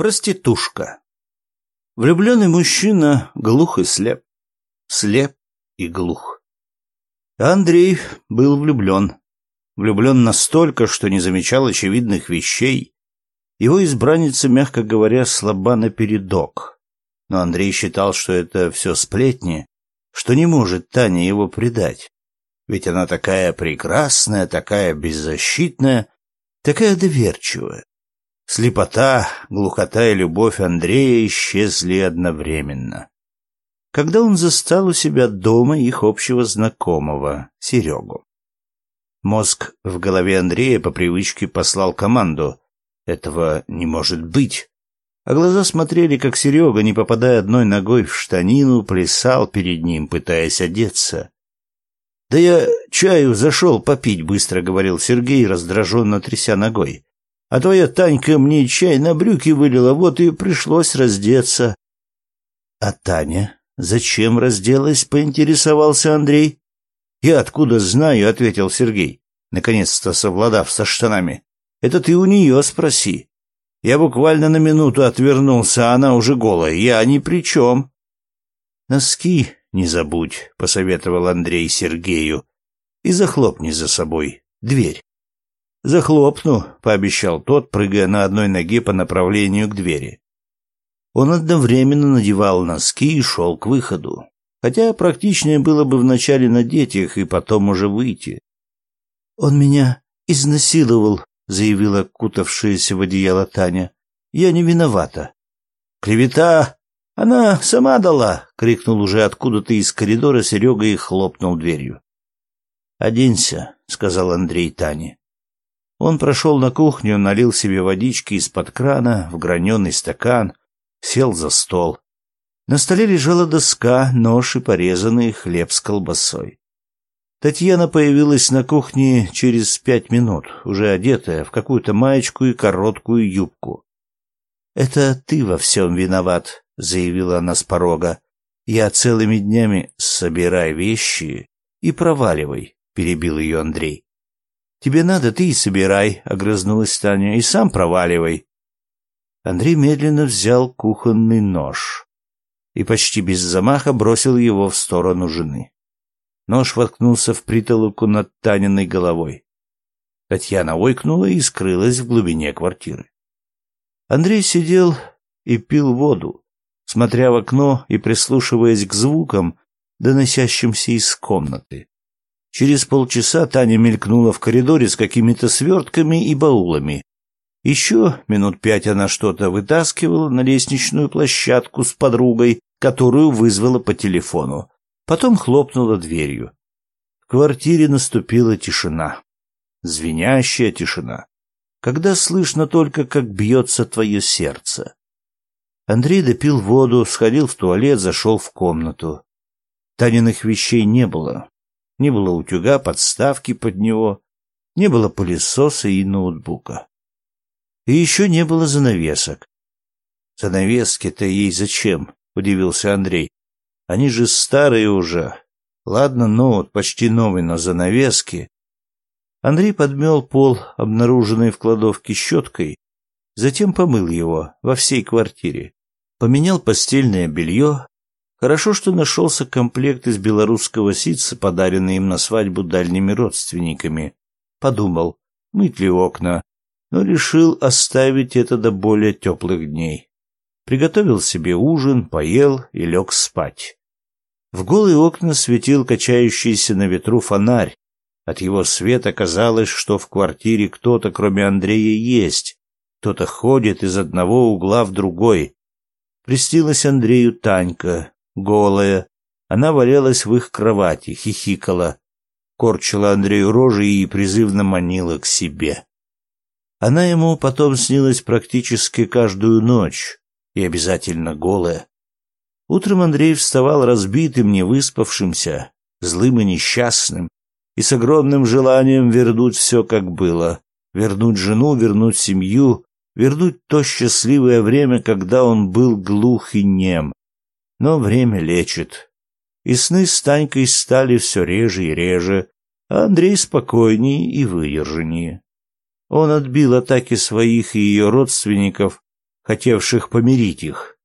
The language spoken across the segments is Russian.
Проститушка. Влюбленный мужчина глух и слеп. Слеп и глух. Андрей был влюблен. Влюблен настолько, что не замечал очевидных вещей. Его избранница, мягко говоря, слаба напередок. Но Андрей считал, что это все сплетни, что не может Таня его предать. Ведь она такая прекрасная, такая беззащитная, такая доверчивая. Слепота, глухота и любовь Андрея исчезли одновременно. Когда он застал у себя дома их общего знакомого, Серегу. Мозг в голове Андрея по привычке послал команду. Этого не может быть. А глаза смотрели, как Серега, не попадая одной ногой в штанину, плясал перед ним, пытаясь одеться. «Да я чаю зашел попить», — быстро говорил Сергей, раздраженно тряся ногой. А твоя Танька мне чай на брюки вылила, вот и пришлось раздеться. — А Таня зачем разделась? — поинтересовался Андрей. — Я откуда знаю? — ответил Сергей, наконец-то совладав со штанами. — Это ты у нее спроси. Я буквально на минуту отвернулся, а она уже голая. Я ни при чем. — Носки не забудь, — посоветовал Андрей Сергею, — и захлопни за собой дверь. «Захлопну», — пообещал тот, прыгая на одной ноге по направлению к двери. Он одновременно надевал носки и шел к выходу. Хотя практичнее было бы вначале надеть их и потом уже выйти. «Он меня изнасиловал», — заявила кутавшаяся в одеяло Таня. «Я не виновата». «Клевета! Она сама дала!» — крикнул уже откуда-то из коридора Серега и хлопнул дверью. «Оденься», — сказал Андрей Тане. Он прошел на кухню, налил себе водички из-под крана в граненый стакан, сел за стол. На столе лежала доска, нож и порезанный хлеб с колбасой. Татьяна появилась на кухне через пять минут, уже одетая в какую-то маечку и короткую юбку. «Это ты во всем виноват», — заявила она с порога. «Я целыми днями собирай вещи и проваливай», — перебил ее Андрей. Тебе надо, ты и собирай, — огрызнулась Таня, — и сам проваливай. Андрей медленно взял кухонный нож и почти без замаха бросил его в сторону жены. Нож воткнулся в притолоку над Таниной головой. Татьяна ойкнула и скрылась в глубине квартиры. Андрей сидел и пил воду, смотря в окно и прислушиваясь к звукам, доносящимся из комнаты. Через полчаса Таня мелькнула в коридоре с какими-то свертками и баулами. Еще минут пять она что-то вытаскивала на лестничную площадку с подругой, которую вызвала по телефону. Потом хлопнула дверью. В квартире наступила тишина. Звенящая тишина. Когда слышно только, как бьется твое сердце. Андрей допил воду, сходил в туалет, зашел в комнату. Таниных вещей не было. Не было утюга, подставки под него, не было пылесоса и ноутбука. И еще не было занавесок. Занавески-то ей зачем? удивился Андрей. Они же старые уже. Ладно, ноут почти новый, но занавески. Андрей подмел пол, обнаруженный в кладовке щеткой, затем помыл его во всей квартире. Поменял постельное белье, Хорошо, что нашелся комплект из белорусского ситца, подаренный им на свадьбу дальними родственниками. Подумал, мыть ли окна, но решил оставить это до более теплых дней. Приготовил себе ужин, поел и лег спать. В голые окна светил качающийся на ветру фонарь. От его света казалось, что в квартире кто-то, кроме Андрея, есть. Кто-то ходит из одного угла в другой. Пристилась Андрею Танька, голая. Она валялась в их кровати, хихикала, корчила Андрею рожи и призывно манила к себе. Она ему потом снилась практически каждую ночь, и обязательно голая. Утром Андрей вставал разбитым, невыспавшимся, злым и несчастным, и с огромным желанием вернуть все, как было, вернуть жену, вернуть семью, вернуть то счастливое время, когда он был глух и нем, но время лечит. И сны с Танькой стали все реже и реже, а Андрей спокойнее и выдержаннее. Он отбил атаки своих и ее родственников, хотевших помирить их.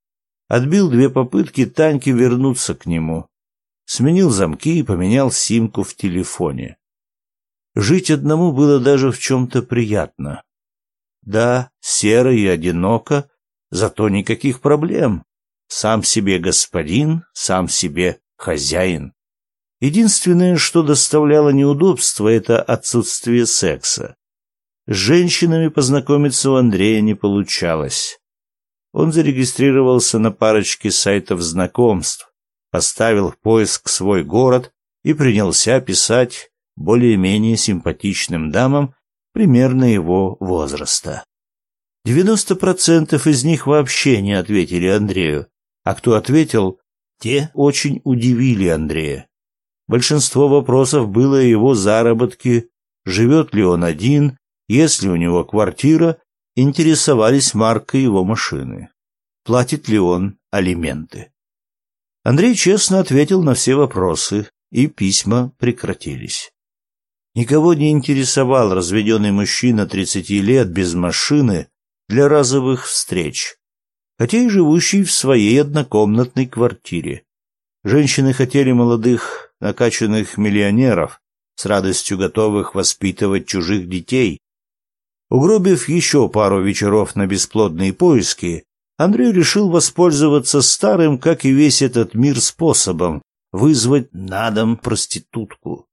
Отбил две попытки Таньки вернуться к нему. Сменил замки и поменял симку в телефоне. Жить одному было даже в чем-то приятно. Да, серо и одиноко, зато никаких проблем. Сам себе господин, сам себе хозяин. Единственное, что доставляло неудобства, это отсутствие секса. С женщинами познакомиться у Андрея не получалось. Он зарегистрировался на парочке сайтов знакомств, поставил в поиск свой город и принялся писать более-менее симпатичным дамам примерно его возраста. 90% из них вообще не ответили Андрею, а кто ответил, те очень удивили Андрея. Большинство вопросов было о его заработке, живет ли он один, есть ли у него квартира, интересовались маркой его машины, платит ли он алименты. Андрей честно ответил на все вопросы, и письма прекратились. Никого не интересовал разведенный мужчина 30 лет без машины для разовых встреч, хотя и живущий в своей однокомнатной квартире. Женщины хотели молодых, накачанных миллионеров, с радостью готовых воспитывать чужих детей. Угробив еще пару вечеров на бесплодные поиски, Андрей решил воспользоваться старым, как и весь этот мир, способом вызвать на дом проститутку.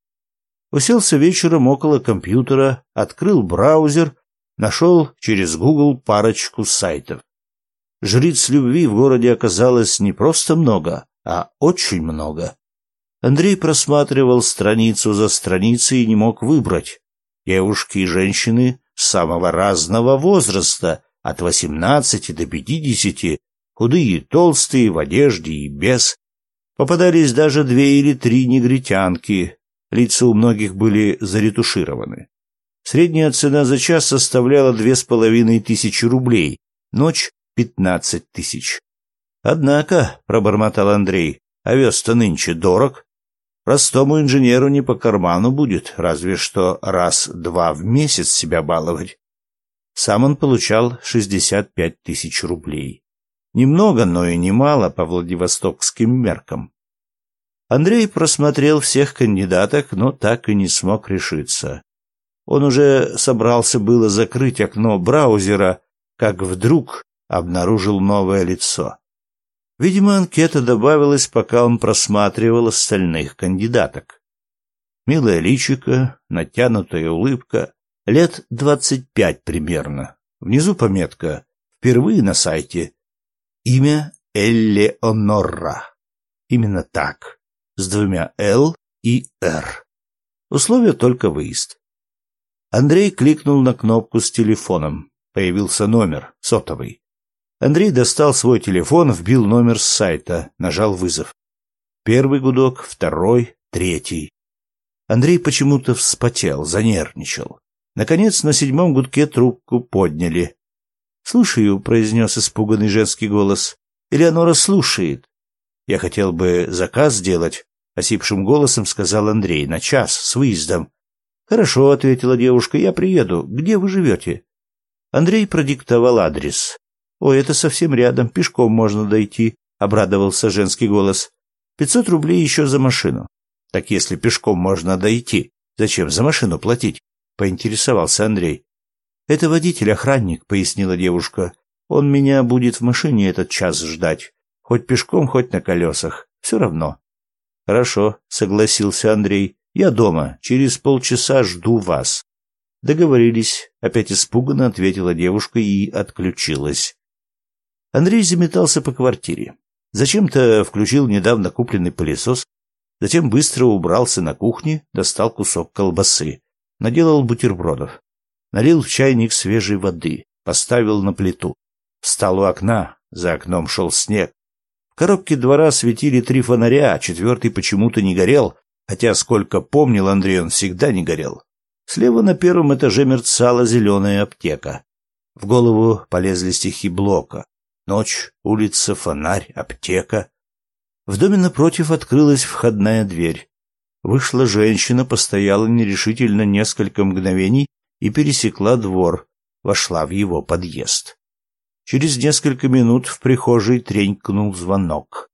Уселся вечером около компьютера, открыл браузер, нашел через Google парочку сайтов. Жриц любви в городе оказалось не просто много, а очень много. Андрей просматривал страницу за страницей и не мог выбрать. Девушки и женщины самого разного возраста, от восемнадцати до пятидесяти, худые и толстые, в одежде и без. Попадались даже две или три негритянки, Лица у многих были заретушированы. Средняя цена за час составляла две с половиной тысячи рублей, ночь — пятнадцать тысяч. «Однако», — пробормотал Андрей, — «овес-то нынче дорог. Простому инженеру не по карману будет, разве что раз-два в месяц себя баловать». Сам он получал шестьдесят пять тысяч рублей. Немного, но и немало по владивостокским меркам. Андрей просмотрел всех кандидаток, но так и не смог решиться. Он уже собрался было закрыть окно браузера, как вдруг обнаружил новое лицо. Видимо, анкета добавилась, пока он просматривал остальных кандидаток. Милая личико, натянутая улыбка, лет двадцать пять примерно. Внизу пометка «Впервые на сайте». Имя Эллеонора. Именно так с двумя «Л» и «Р». Условие только выезд. Андрей кликнул на кнопку с телефоном. Появился номер, сотовый. Андрей достал свой телефон, вбил номер с сайта, нажал вызов. Первый гудок, второй, третий. Андрей почему-то вспотел, занервничал. Наконец, на седьмом гудке трубку подняли. «Слушаю», — произнес испуганный женский голос. «Элеонора слушает». «Я хотел бы заказ сделать», — осипшим голосом сказал Андрей, — «на час, с выездом». «Хорошо», — ответила девушка, — «я приеду. Где вы живете?» Андрей продиктовал адрес. «Ой, это совсем рядом, пешком можно дойти», — обрадовался женский голос. «Пятьсот рублей еще за машину». «Так если пешком можно дойти, зачем за машину платить?» — поинтересовался Андрей. «Это водитель-охранник», — пояснила девушка. «Он меня будет в машине этот час ждать. Хоть пешком, хоть на колесах. Все равно. Хорошо, согласился Андрей. Я дома. Через полчаса жду вас. Договорились. Опять испуганно ответила девушка и отключилась. Андрей заметался по квартире. Зачем-то включил недавно купленный пылесос, затем быстро убрался на кухне, достал кусок колбасы, наделал бутербродов, налил в чайник свежей воды, поставил на плиту. Встал у окна, за окном шел снег, в коробке двора светили три фонаря, а четвертый почему-то не горел, хотя, сколько помнил Андрей, он всегда не горел. Слева на первом этаже мерцала зеленая аптека. В голову полезли стихи Блока. Ночь, улица, фонарь, аптека. В доме напротив открылась входная дверь. Вышла женщина, постояла нерешительно несколько мгновений и пересекла двор, вошла в его подъезд. Через несколько минут в прихожей тренькнул звонок.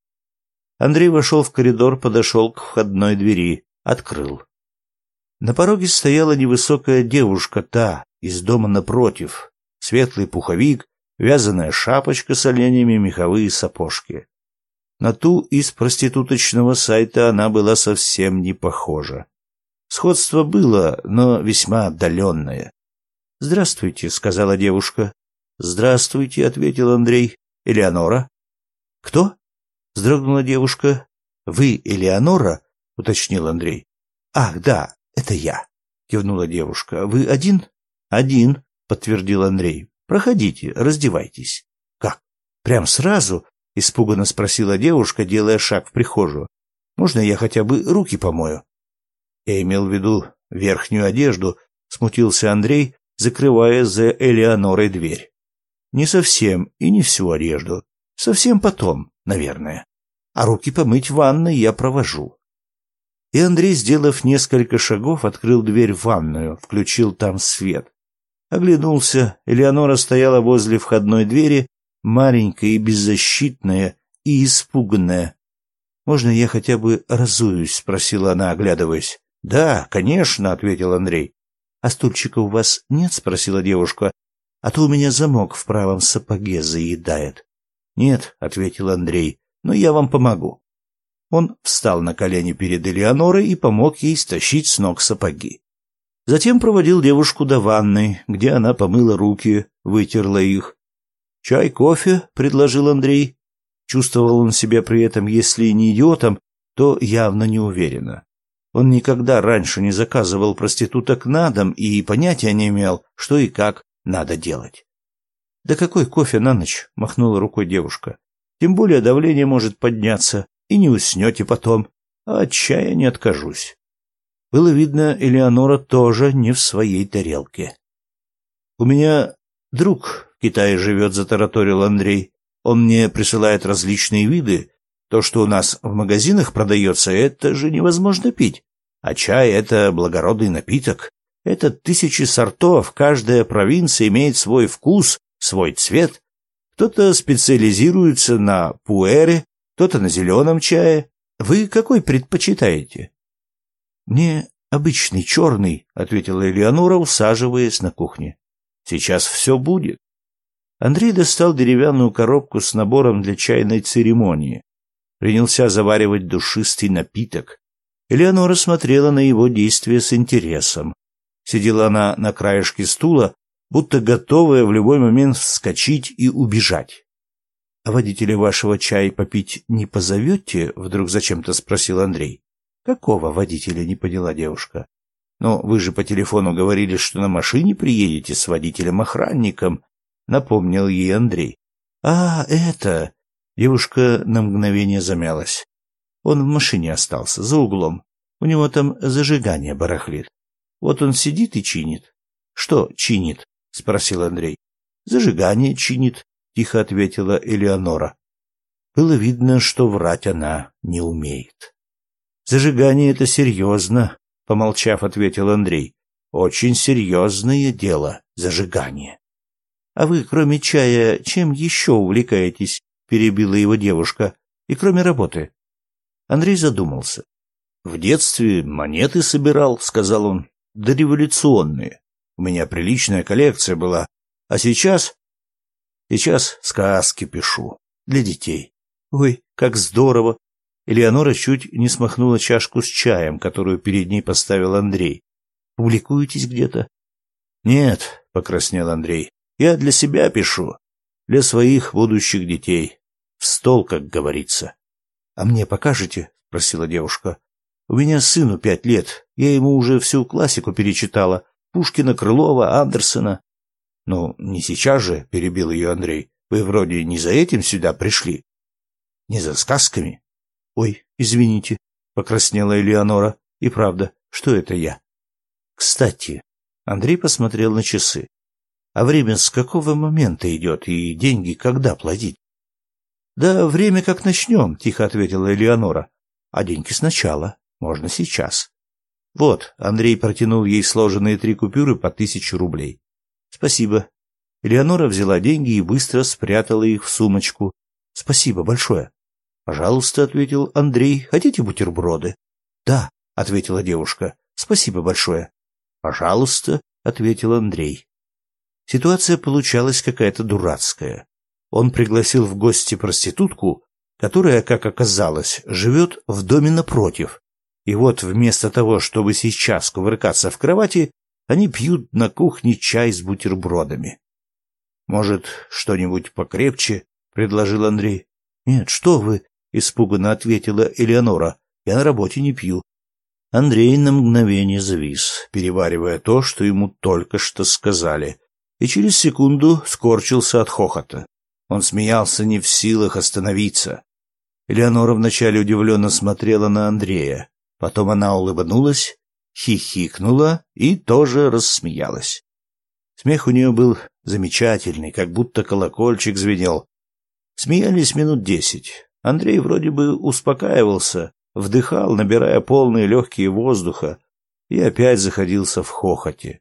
Андрей вошел в коридор, подошел к входной двери, открыл. На пороге стояла невысокая девушка, та, из дома напротив. Светлый пуховик, вязаная шапочка с оленями, меховые сапожки. На ту из проституточного сайта она была совсем не похожа. Сходство было, но весьма отдаленное. «Здравствуйте», — сказала девушка. «Здравствуйте», — ответил Андрей. «Элеонора?» «Кто?» — вздрогнула девушка. «Вы Элеонора?» — уточнил Андрей. «Ах, да, это я», — кивнула девушка. «Вы один?» «Один», — подтвердил Андрей. «Проходите, раздевайтесь». «Как? Прям сразу?» — испуганно спросила девушка, делая шаг в прихожую. «Можно я хотя бы руки помою?» Я имел в виду верхнюю одежду, смутился Андрей, закрывая за Элеонорой дверь. Не совсем и не всю одежду. Совсем потом, наверное. А руки помыть в ванной я провожу. И Андрей, сделав несколько шагов, открыл дверь в ванную, включил там свет. Оглянулся, Элеонора стояла возле входной двери, маленькая и беззащитная, и испуганная. «Можно я хотя бы разуюсь?» — спросила она, оглядываясь. «Да, конечно», — ответил Андрей. «А стульчика у вас нет?» — спросила девушка. «А то у меня замок в правом сапоге заедает». «Нет», — ответил Андрей, — «но я вам помогу». Он встал на колени перед Элеонорой и помог ей стащить с ног сапоги. Затем проводил девушку до ванной, где она помыла руки, вытерла их. «Чай, кофе?» — предложил Андрей. Чувствовал он себя при этом, если не идиотом, то явно неуверенно. Он никогда раньше не заказывал проституток на дом и понятия не имел, что и как надо делать. «Да какой кофе на ночь?» — махнула рукой девушка. «Тем более давление может подняться, и не уснете потом, а от чая не откажусь». Было видно, Элеонора тоже не в своей тарелке. «У меня друг в Китае живет», — затараторил Андрей. «Он мне присылает различные виды, то, что у нас в магазинах продается, это же невозможно пить. А чай — это благородный напиток. Это тысячи сортов, каждая провинция имеет свой вкус, свой цвет. Кто-то специализируется на пуэре, кто-то на зеленом чае. Вы какой предпочитаете? — Мне обычный черный, — ответила Элеонора, усаживаясь на кухне. — Сейчас все будет. Андрей достал деревянную коробку с набором для чайной церемонии принялся заваривать душистый напиток. Элеонора смотрела на его действия с интересом. Сидела она на краешке стула, будто готовая в любой момент вскочить и убежать. — А водителя вашего чай попить не позовете? — вдруг зачем-то спросил Андрей. — Какого водителя? — не поняла девушка. — Но вы же по телефону говорили, что на машине приедете с водителем-охранником, — напомнил ей Андрей. — А, это... Девушка на мгновение замялась. Он в машине остался, за углом. У него там зажигание барахлит. Вот он сидит и чинит. — Что чинит? — спросил Андрей. — Зажигание чинит, — тихо ответила Элеонора. Было видно, что врать она не умеет. — Зажигание — это серьезно, — помолчав, ответил Андрей. — Очень серьезное дело — зажигание. — А вы, кроме чая, чем еще увлекаетесь? перебила его девушка. И кроме работы. Андрей задумался. В детстве монеты собирал, сказал он. Дореволюционные. У меня приличная коллекция была. А сейчас... Сейчас сказки пишу. Для детей. Ой, как здорово. Элеонора чуть не смахнула чашку с чаем, которую перед ней поставил Андрей. Публикуетесь где-то? Нет, покраснел Андрей. Я для себя пишу. Для своих будущих детей. В стол, как говорится. — А мне покажете? — спросила девушка. — У меня сыну пять лет. Я ему уже всю классику перечитала. Пушкина, Крылова, Андерсона. — Ну, не сейчас же, — перебил ее Андрей. — Вы вроде не за этим сюда пришли. — Не за сказками? — Ой, извините, — покраснела Элеонора. — И правда, что это я? — Кстати, Андрей посмотрел на часы. А время с какого момента идет и деньги когда платить? Да время как начнем, тихо ответила Элеонора. А деньги сначала. Можно сейчас. Вот, Андрей протянул ей сложенные три купюры по тысяче рублей. Спасибо. Элеонора взяла деньги и быстро спрятала их в сумочку. «Спасибо большое». «Пожалуйста», — ответил Андрей. «Хотите бутерброды?» «Да», — ответила девушка. «Спасибо большое». «Пожалуйста», — ответил Андрей. Ситуация получалась какая-то дурацкая. Он пригласил в гости проститутку, которая, как оказалось, живет в доме напротив. И вот вместо того, чтобы сейчас кувыркаться в кровати, они пьют на кухне чай с бутербродами. «Может, что-нибудь покрепче?» — предложил Андрей. «Нет, что вы!» — испуганно ответила Элеонора. «Я на работе не пью». Андрей на мгновение завис, переваривая то, что ему только что сказали, и через секунду скорчился от хохота. Он смеялся не в силах остановиться. Элеонора вначале удивленно смотрела на Андрея. Потом она улыбнулась, хихикнула и тоже рассмеялась. Смех у нее был замечательный, как будто колокольчик звенел. Смеялись минут десять. Андрей вроде бы успокаивался, вдыхал, набирая полные легкие воздуха, и опять заходился в хохоте.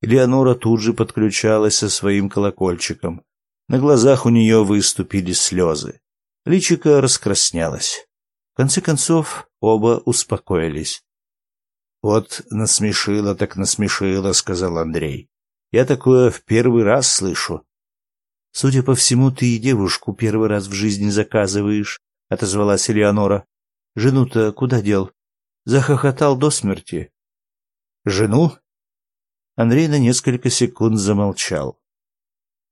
Элеонора тут же подключалась со своим колокольчиком. На глазах у нее выступили слезы. Личико раскраснялось. В конце концов, оба успокоились. «Вот насмешила так насмешила», — сказал Андрей. «Я такое в первый раз слышу». «Судя по всему, ты и девушку первый раз в жизни заказываешь», — отозвалась Элеонора. «Жену-то куда дел? Захохотал до смерти». «Жену?» Андрей на несколько секунд замолчал.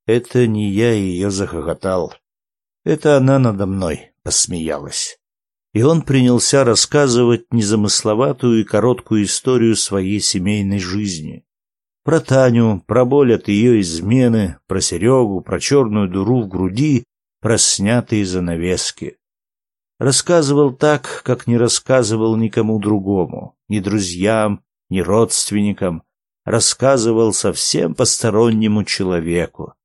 «Это не я ее захохотал. Это она надо мной посмеялась. И он принялся рассказывать незамысловатую и короткую историю своей семейной жизни. Про Таню, про боль от ее измены, про Серегу, про черную дуру в груди, про снятые занавески. Рассказывал так, как не рассказывал никому другому, ни друзьям, ни родственникам. Рассказывал совсем постороннему человеку.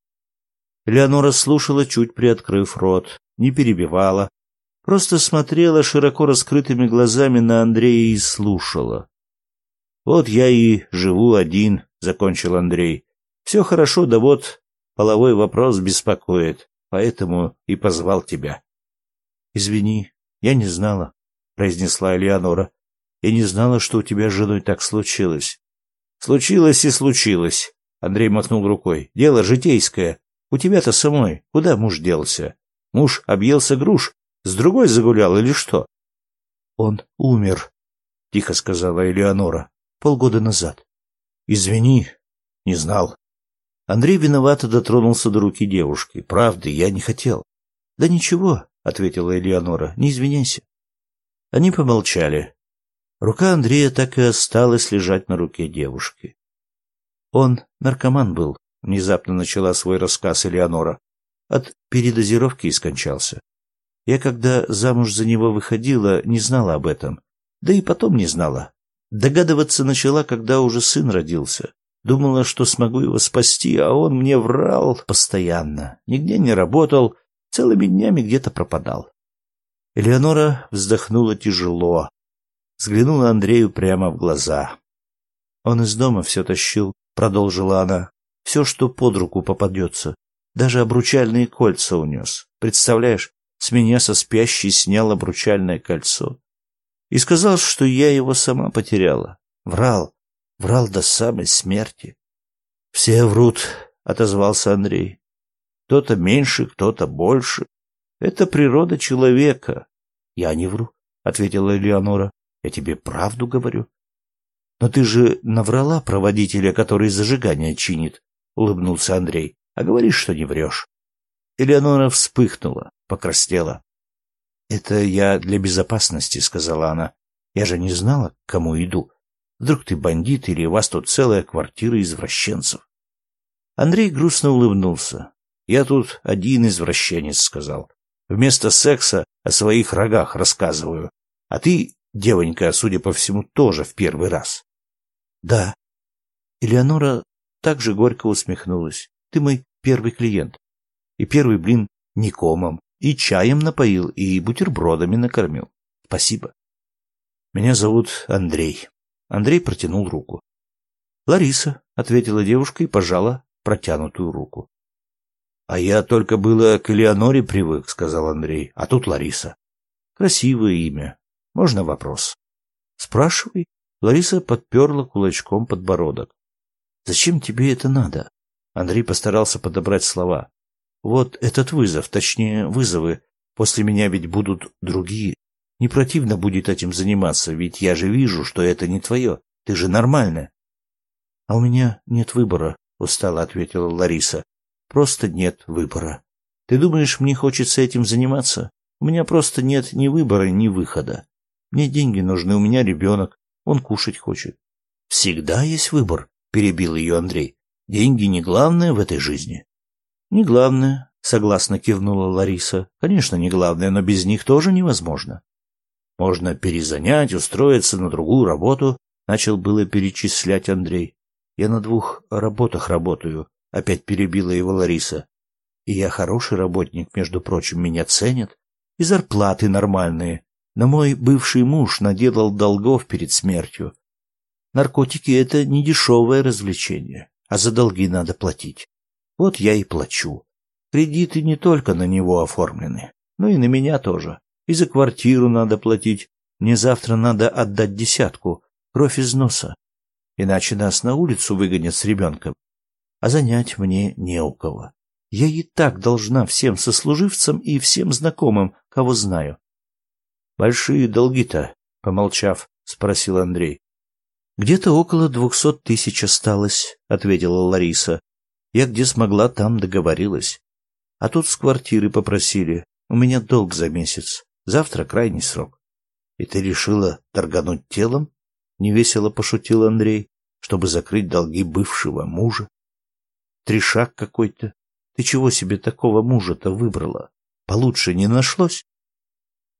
Леонора слушала, чуть приоткрыв рот, не перебивала, просто смотрела широко раскрытыми глазами на Андрея и слушала. «Вот я и живу один», — закончил Андрей. «Все хорошо, да вот половой вопрос беспокоит, поэтому и позвал тебя». «Извини, я не знала», — произнесла Элеонора. «Я не знала, что у тебя с женой так случилось». «Случилось и случилось», — Андрей махнул рукой. «Дело житейское. У тебя-то самой куда муж делся? Муж объелся груш, с другой загулял или что? Он умер, тихо сказала Элеонора, полгода назад. Извини, не знал. Андрей виновато дотронулся до руки девушки. Правда, я не хотел. Да ничего, ответила Элеонора. Не извиняйся. Они помолчали. Рука Андрея так и осталась лежать на руке девушки. Он наркоман был, внезапно начала свой рассказ Элеонора. От передозировки и скончался. Я, когда замуж за него выходила, не знала об этом. Да и потом не знала. Догадываться начала, когда уже сын родился. Думала, что смогу его спасти, а он мне врал постоянно. Нигде не работал, целыми днями где-то пропадал. Элеонора вздохнула тяжело. Взглянула Андрею прямо в глаза. Он из дома все тащил, продолжила она все, что под руку попадется. Даже обручальные кольца унес. Представляешь, с меня со спящей снял обручальное кольцо. И сказал, что я его сама потеряла. Врал, врал до самой смерти. Все врут, отозвался Андрей. Кто-то меньше, кто-то больше. Это природа человека. Я не вру, ответила Элеонора. Я тебе правду говорю. Но ты же наврала про водителя, который зажигание чинит улыбнулся Андрей. А говоришь, что не врешь. Элеонора вспыхнула, покраснела. Это я для безопасности, сказала она. Я же не знала, к кому иду. Вдруг ты бандит или у вас тут целая квартира извращенцев. Андрей грустно улыбнулся. Я тут один извращенец, сказал. Вместо секса о своих рогах рассказываю. А ты, девонька, судя по всему, тоже в первый раз. Да. Элеонора также горько усмехнулась. Ты мой первый клиент. И первый блин не комом, и чаем напоил, и бутербродами накормил. Спасибо. Меня зовут Андрей. Андрей протянул руку. Лариса, ответила девушка и пожала протянутую руку. — А я только было к Элеоноре привык, — сказал Андрей, — а тут Лариса. Красивое имя. Можно вопрос? — Спрашивай. Лариса подперла кулачком подбородок. — Зачем тебе это надо? Андрей постарался подобрать слова. — Вот этот вызов, точнее, вызовы. После меня ведь будут другие. Не противно будет этим заниматься, ведь я же вижу, что это не твое. Ты же нормальная. — А у меня нет выбора, — устало ответила Лариса. — Просто нет выбора. Ты думаешь, мне хочется этим заниматься? У меня просто нет ни выбора, ни выхода. Мне деньги нужны, у меня ребенок, он кушать хочет. — Всегда есть выбор, — перебил ее Андрей. — Деньги не главное в этой жизни. — Не главное, — согласно кивнула Лариса. — Конечно, не главное, но без них тоже невозможно. Можно перезанять, устроиться на другую работу, — начал было перечислять Андрей. — Я на двух работах работаю, — опять перебила его Лариса. — И я хороший работник, между прочим, меня ценят. И зарплаты нормальные. Но мой бывший муж наделал долгов перед смертью. Наркотики — это не дешевое развлечение, а за долги надо платить. Вот я и плачу. Кредиты не только на него оформлены, но и на меня тоже. И за квартиру надо платить. Мне завтра надо отдать десятку. Кровь из носа. Иначе нас на улицу выгонят с ребенком. А занять мне не у кого. Я и так должна всем сослуживцам и всем знакомым, кого знаю. Большие долги-то, помолчав, спросил Андрей. Где-то около двухсот тысяч осталось, ответила Лариса. Я где смогла, там договорилась. А тут с квартиры попросили. У меня долг за месяц. Завтра крайний срок. И ты решила торгануть телом? Невесело пошутил Андрей, чтобы закрыть долги бывшего мужа. Трешак какой-то. Ты чего себе такого мужа-то выбрала? Получше не нашлось?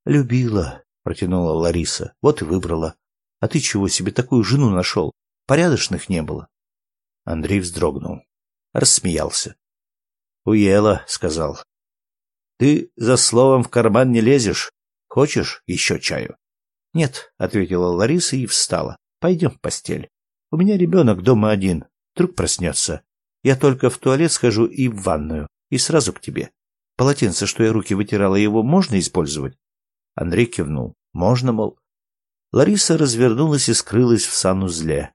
Любила, протянула Лариса. Вот и выбрала. А ты чего себе такую жену нашел? Порядочных не было. Андрей вздрогнул. Рассмеялся. Уела, сказал. Ты за словом в карман не лезешь. Хочешь еще чаю? Нет, ответила Лариса и встала. Пойдем в постель. У меня ребенок дома один. Вдруг проснется. Я только в туалет схожу и в ванную. И сразу к тебе. Полотенце, что я руки вытирала, его можно использовать? Андрей кивнул. Можно, мол. Лариса развернулась и скрылась в санузле.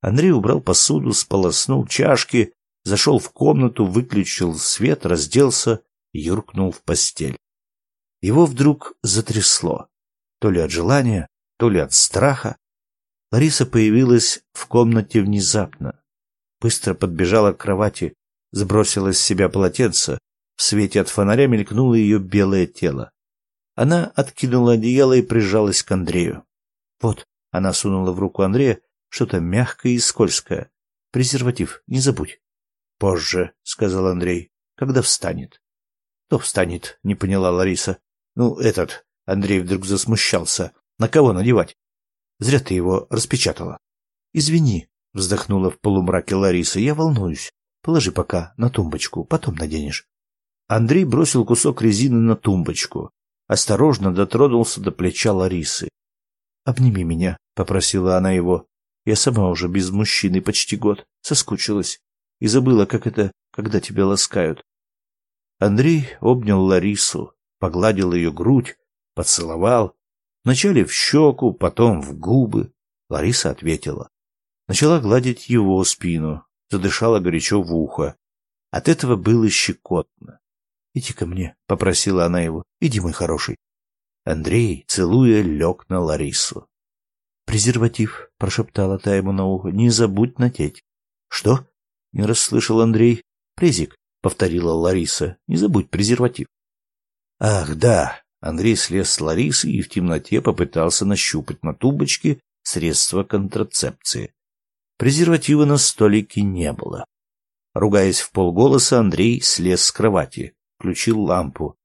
Андрей убрал посуду, сполоснул чашки, зашел в комнату, выключил свет, разделся юркнул в постель. Его вдруг затрясло. То ли от желания, то ли от страха. Лариса появилась в комнате внезапно. Быстро подбежала к кровати, сбросила с себя полотенце. В свете от фонаря мелькнуло ее белое тело. Она откинула одеяло и прижалась к Андрею. Вот, она сунула в руку Андрея что-то мягкое и скользкое. Презерватив, не забудь. Позже, сказал Андрей, когда встанет. Кто встанет? Не поняла Лариса. Ну, этот. Андрей вдруг засмущался. На кого надевать? Зря ты его распечатала. Извини, вздохнула в полумраке Лариса. Я волнуюсь. Положи пока на тумбочку, потом наденешь. Андрей бросил кусок резины на тумбочку. Осторожно дотронулся до плеча Ларисы. «Обними меня», — попросила она его. «Я сама уже без мужчины почти год. Соскучилась. И забыла, как это, когда тебя ласкают. Андрей обнял Ларису, погладил ее грудь, поцеловал. Вначале в щеку, потом в губы. Лариса ответила. Начала гладить его спину, задышала горячо в ухо. От этого было щекотно. «Иди ко мне», — попросила она его. «Иди, мой хороший». Андрей, целуя, лег на Ларису. «Презерватив», — прошептала та ему на ухо, — «не забудь натеть». «Что?» — не расслышал Андрей. «Презик», — повторила Лариса. «Не забудь презерватив». «Ах, да!» Андрей слез с Ларисы и в темноте попытался нащупать на тумбочке средства контрацепции. Презерватива на столике не было. Ругаясь в полголоса, Андрей слез с кровати, включил лампу.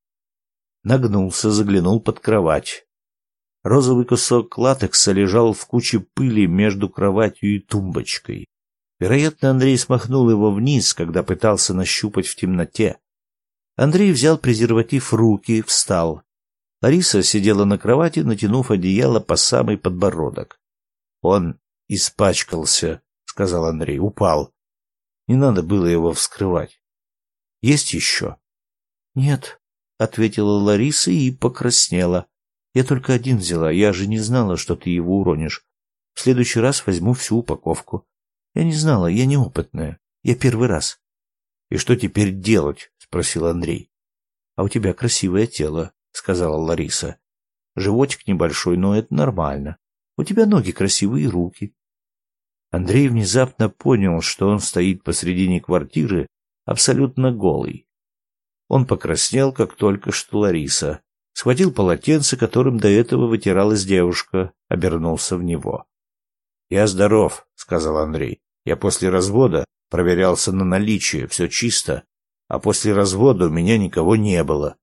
Нагнулся, заглянул под кровать. Розовый кусок латекса лежал в куче пыли между кроватью и тумбочкой. Вероятно, Андрей смахнул его вниз, когда пытался нащупать в темноте. Андрей взял презерватив руки, встал. Лариса сидела на кровати, натянув одеяло по самый подбородок. Он испачкался, сказал Андрей, упал. Не надо было его вскрывать. Есть еще? Нет, ответила Лариса и покраснела. Я только один взяла, я же не знала, что ты его уронишь. В следующий раз возьму всю упаковку. Я не знала, я неопытная. Я первый раз. И что теперь делать? спросил Андрей. А у тебя красивое тело, сказала Лариса. Животик небольшой, но это нормально. У тебя ноги красивые и руки. Андрей внезапно понял, что он стоит посредине квартиры, абсолютно голый. Он покраснел, как только что Лариса, схватил полотенце, которым до этого вытиралась девушка, обернулся в него. «Я здоров», — сказал Андрей. «Я после развода проверялся на наличие, все чисто, а после развода у меня никого не было».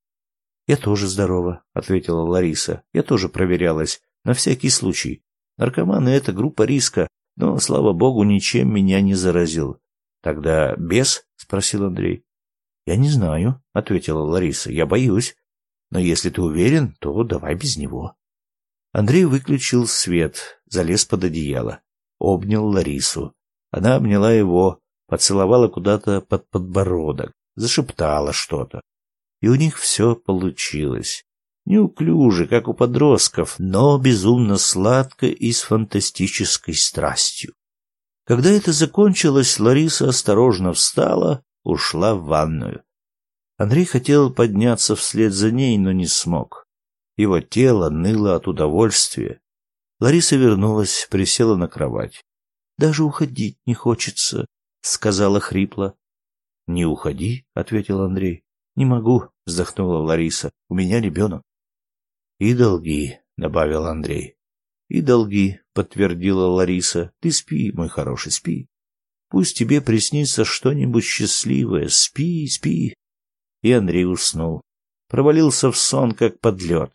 «Я тоже здорова», — ответила Лариса. «Я тоже проверялась, на всякий случай. Наркоманы — это группа риска, но, слава богу, ничем меня не заразил. Тогда без? спросил Андрей. Я не знаю, ответила Лариса. Я боюсь. Но если ты уверен, то давай без него. Андрей выключил свет, залез под одеяло, обнял Ларису. Она обняла его, поцеловала куда-то под подбородок, зашептала что-то. И у них все получилось. Неуклюже, как у подростков, но безумно сладко и с фантастической страстью. Когда это закончилось, Лариса осторожно встала, ушла в ванную. Андрей хотел подняться вслед за ней, но не смог. Его тело ныло от удовольствия. Лариса вернулась, присела на кровать. «Даже уходить не хочется», — сказала хрипло. «Не уходи», — ответил Андрей. «Не могу», — вздохнула Лариса. «У меня ребенок». И долги, добавил Андрей. И долги, подтвердила Лариса. Ты спи, мой хороший, спи. Пусть тебе приснится что-нибудь счастливое. Спи, спи. И Андрей уснул. Провалился в сон, как под лед.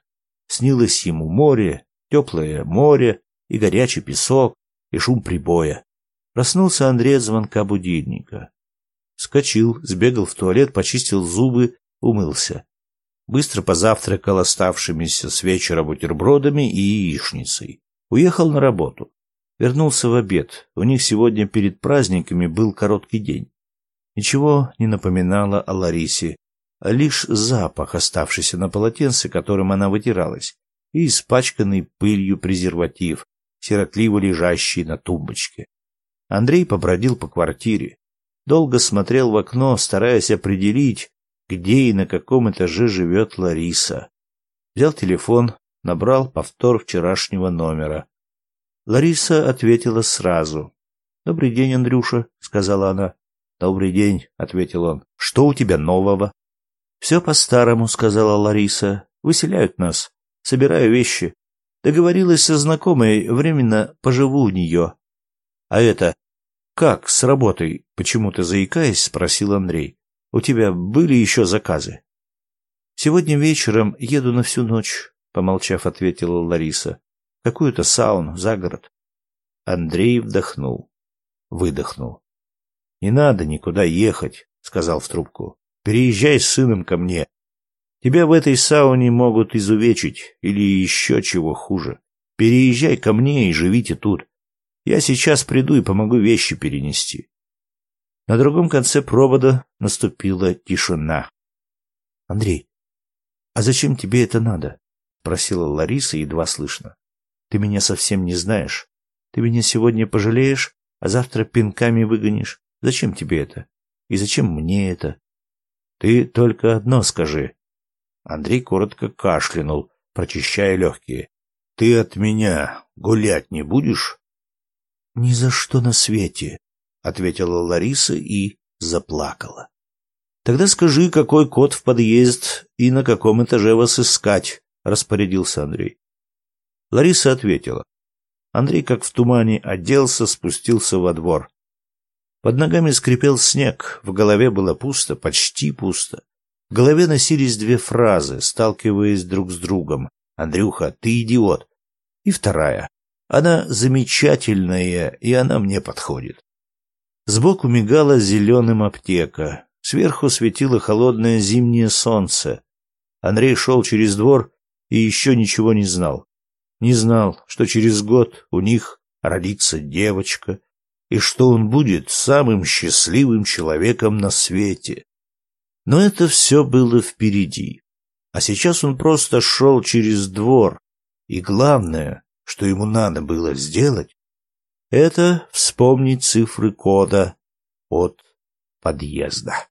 Снилось ему море, теплое море и горячий песок, и шум прибоя. Проснулся Андрей от звонка будильника. Скочил, сбегал в туалет, почистил зубы, умылся быстро позавтракал оставшимися с вечера бутербродами и яичницей. Уехал на работу. Вернулся в обед. У них сегодня перед праздниками был короткий день. Ничего не напоминало о Ларисе, а лишь запах, оставшийся на полотенце, которым она вытиралась, и испачканный пылью презерватив, сиротливо лежащий на тумбочке. Андрей побродил по квартире, долго смотрел в окно, стараясь определить, где и на каком этаже живет Лариса. Взял телефон, набрал повтор вчерашнего номера. Лариса ответила сразу. «Добрый день, Андрюша», — сказала она. «Добрый день», — ответил он. «Что у тебя нового?» «Все по-старому», — сказала Лариса. «Выселяют нас. Собираю вещи. Договорилась со знакомой, временно поживу у нее». «А это... как с работой?» — почему-то заикаясь, спросил Андрей. У тебя были еще заказы? Сегодня вечером еду на всю ночь, помолчав, ответила Лариса. Какую-то сауну за город. Андрей вдохнул, выдохнул. Не надо никуда ехать, сказал в трубку. Переезжай с сыном ко мне. Тебя в этой сауне могут изувечить или еще чего хуже. Переезжай ко мне и живите тут. Я сейчас приду и помогу вещи перенести. На другом конце провода наступила тишина. «Андрей, а зачем тебе это надо?» — просила Лариса едва слышно. «Ты меня совсем не знаешь. Ты меня сегодня пожалеешь, а завтра пинками выгонишь. Зачем тебе это? И зачем мне это? Ты только одно скажи». Андрей коротко кашлянул, прочищая легкие. «Ты от меня гулять не будешь?» «Ни за что на свете», — ответила Лариса и заплакала. «Тогда скажи, какой код в подъезд и на каком этаже вас искать», — распорядился Андрей. Лариса ответила. Андрей, как в тумане, оделся, спустился во двор. Под ногами скрипел снег, в голове было пусто, почти пусто. В голове носились две фразы, сталкиваясь друг с другом. «Андрюха, ты идиот!» И вторая. «Она замечательная, и она мне подходит». Сбоку мигала зеленым аптека. Сверху светило холодное зимнее солнце. Андрей шел через двор и еще ничего не знал. Не знал, что через год у них родится девочка, и что он будет самым счастливым человеком на свете. Но это все было впереди. А сейчас он просто шел через двор, и главное, что ему надо было сделать, это вспомнить цифры кода от подъезда.